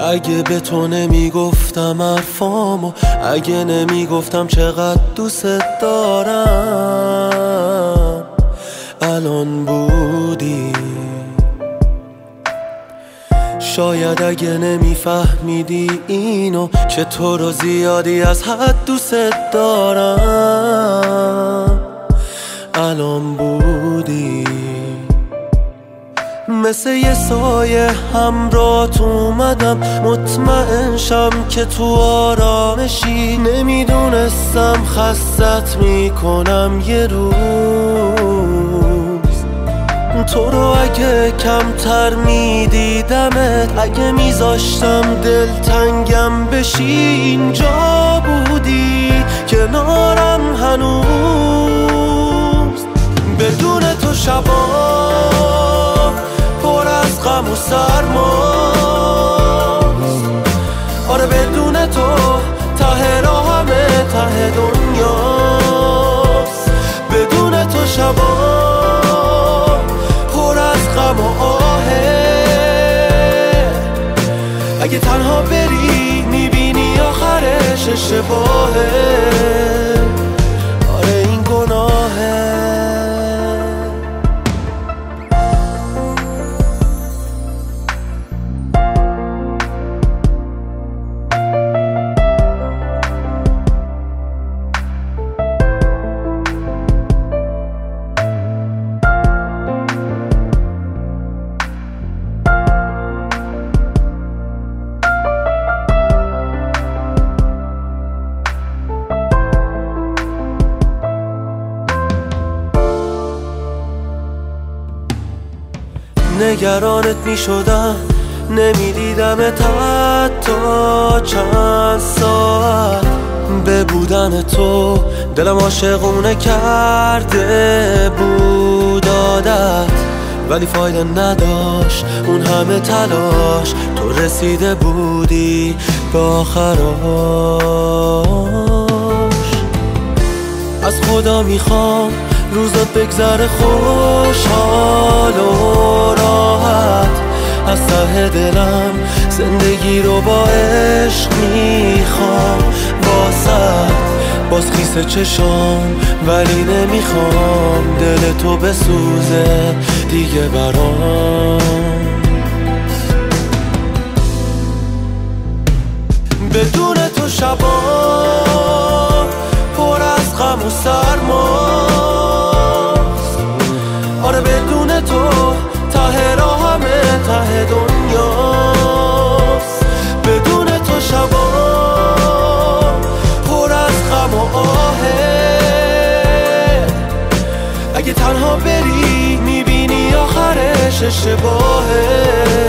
اگه به تو نمی‌گفتم حرفامو اگه نمی‌گفتم چقدر دوست دارم الان بودی. شاید اگه نمیفهمیدی اینو که تو رو زیادی از حد دوست دارم. الان بودی. مثل یه سایه همرات اومدم. مطمئن شم که تو آرامشی. نمی‌دونستم خستت می‌کنم یه روز. تو رو اگه کمتر میدیدمت اگه میذاشتم دل تنگم بشی اینجا بودی. کنارم هنوز. بدون تو شبا پر از غم و سرماست آره بدون تو ته همه ته دنیاست. بدون تو شبا پر از غم و آهه. اگه تنها بری می‌بینی آخرش اشتباهه. نگرانت می شدم نمی‌دیدم حتی چند ساعت به بودن تو. دلم عاشقونه کرده بود عادت ولی فایده نداشت. اون همه تلاش تو رسیده بودی به آخراش. از خدا می‌خوام روزات بگذره خوشحال و راحت. از ته دلم زندگی رو با عشق می‌خوام. واسد باز خیس چشام ولی نمی‌خوام. دل تو بسوزه دیگه برام. بدون تو شبا پر از غم و سرماست اشتباهه